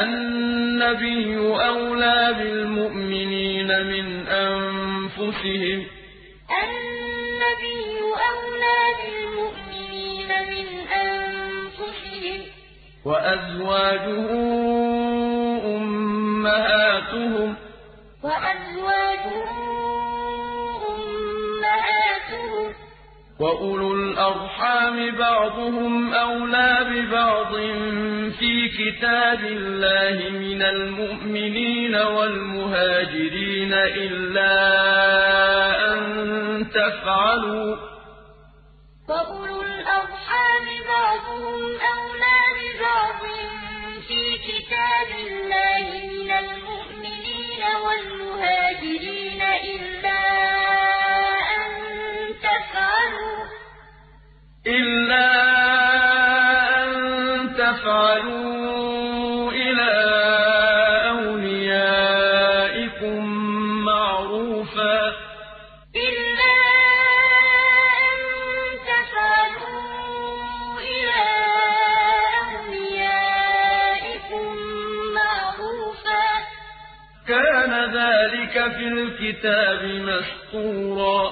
النبي أولى بالمؤمنين من أنفسهم. النبي أولى بالمؤمنين من أنفسهم. وأزواجه أمهاتهم. وأزواجه أمهاتهم. وأولو الأرحام بعضهم أولى ببعض في كتاب الله من المؤمنين والمهاجرين إلا أن تفعلوا. وأولو الأرحام بعضهم أولى ببعض في كتاب الله من المؤمنين والمهاجرين إلا أن تفعلوا. إلا تفعلوا إلى أوليائكم معروفا إلا أن تفعلوا إلى أوليائكم معروفا كان ذلك في الكتاب مسطورا